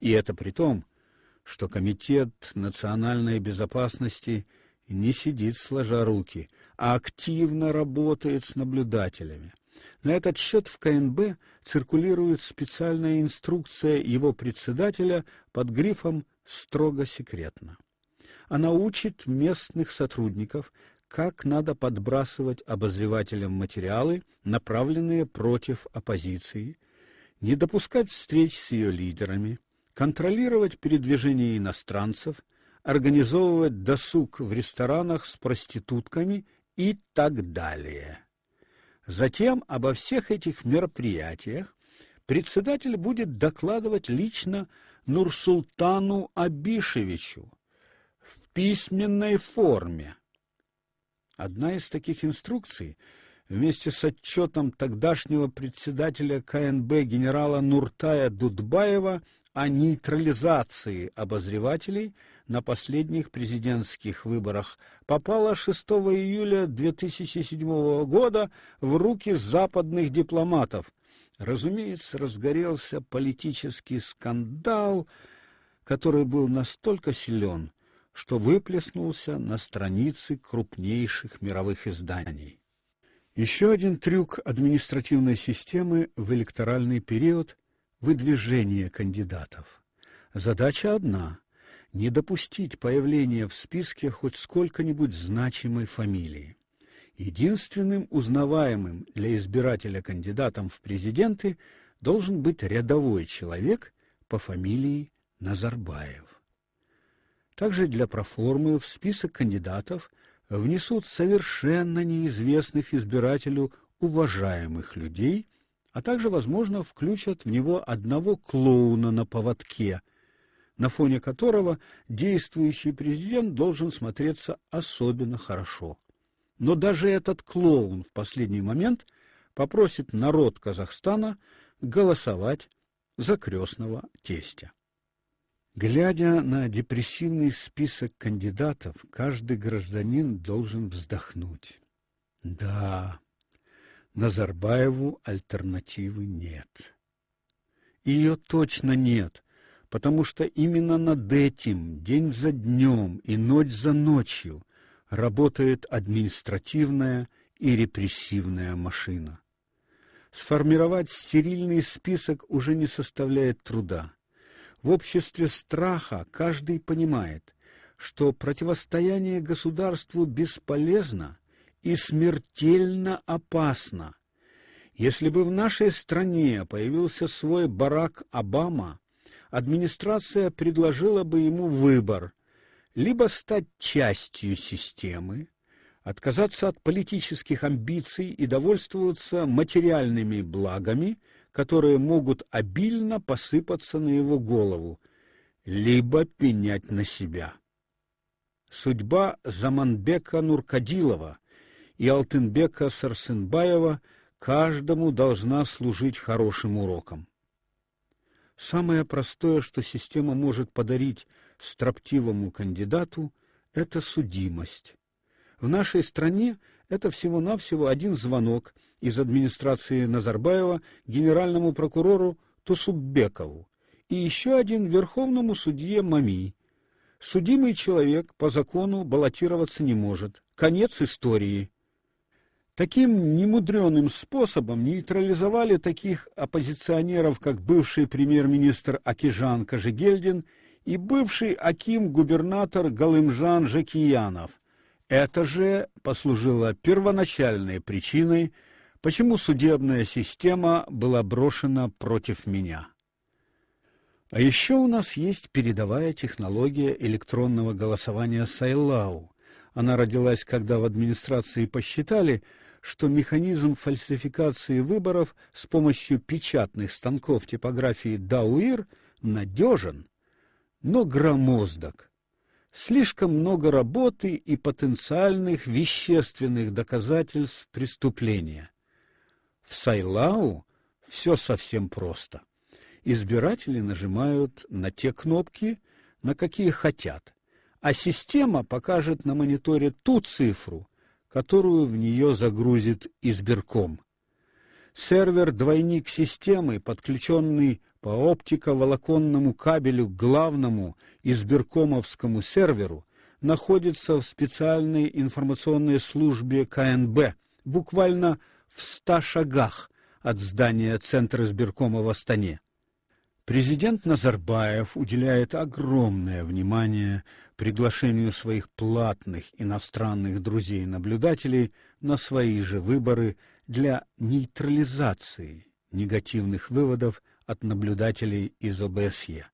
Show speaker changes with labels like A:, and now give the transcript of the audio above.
A: И это при том, что Комитет национальной безопасности не сидит сложа руки, а активно работает с наблюдателями. На этот счет в КНБ циркулирует специальная инструкция его председателя под грифом «строго секретно». Она учит местных сотрудников, как надо подбрасывать обозревателям материалы, направленные против оппозиции, не допускать встреч с ее лидерами, контролировать передвижение иностранцев, организовывать досуг в ресторанах с проститутками и так далее. Затем обо всех этих мероприятиях председатель будет докладывать лично Нурсултану Абишевичу в письменной форме. Одна из таких инструкций вместе с отчетом тогдашнего председателя КНБ генерала Нуртая Дудбаева о нейтрализации обозревателей на последних президентских выборах попала 6 июля 2007 года в руки западных дипломатов. Разумеется, разгорелся политический скандал, который был настолько силен, что выплеснулся на страницы крупнейших мировых изданий. Еще один трюк административной системы в электоральный период выдвижение кандидатов. Задача одна не допустить появления в списке хоть сколько-нибудь значимой фамилии. Единственным узнаваемым для избирателя кандидатом в президенты должен быть рядовой человек по фамилии Назарбаев. Также для проформы в список кандидатов внесут совершенно неизвестных избирателю уважаемых людей, а также, возможно, включат в него одного клоуна на поводке – на фоне которого действующий президент должен смотреться особенно хорошо. Но даже этот клоун в последний момент попросит народ Казахстана голосовать за крестного тестя. Глядя на депрессивный список кандидатов, каждый гражданин должен вздохнуть. Да, Назарбаеву альтернативы нет. Ее точно нет, потому что именно над этим день за днем и ночь за ночью работает административная и репрессивная машина. Сформировать стерильный список уже не составляет труда. В обществе страха каждый понимает, что противостояние государству бесполезно и смертельно опасно. Если бы в нашей стране появился свой Барак Обама, администрация предложила бы ему выбор: либо стать частью системы, отказаться от политических амбиций и довольствоваться материальными благами, которые могут обильно посыпаться на его голову, либо пенять на себя. Судьба Заманбека Нуркадилова и Алтынбека Сарсенбаева каждому должна служить хорошим уроком. Самое простое, что система может подарить строптивому кандидату это судимость. В нашей стране это всего-навсего один звонок из администрации Назарбаева генеральному прокурору Тусуббекову и еще один верховному судье Мами. Судимый человек по закону баллотироваться не может. Конец истории. Таким немудреным способом нейтрализовали таких оппозиционеров, как бывший премьер-министр Акижан Кажегельдин и бывший аким-губернатор Галымжан Жакиянов. Это же послужило первоначальной причиной, почему судебная система была брошена против меня. А еще у нас есть передовая технология электронного голосования Сайлау. Она родилась, когда в администрации посчитали, что механизм фальсификации выборов с помощью печатных станков типографии Дауир надежен, но громоздок. Слишком много работы и потенциальных вещественных доказательств преступления. В Сайлау все совсем просто. Избиратели нажимают на те кнопки, на какие хотят, а система покажет на мониторе ту цифру, которую в нее загрузит избирком. Сервер-двойник системы, подключенный по оптиковолоконному кабелю к главному избиркомовскому серверу находится в специальной информационной службе КНБ, буквально в ста шагах от здания Центра избиркома в Астане. Президент Назарбаев уделяет огромное внимание приглашению своих платных иностранных друзей-наблюдателей на свои же выборы для нейтрализации негативных выводов от наблюдателей из ОБСЕ.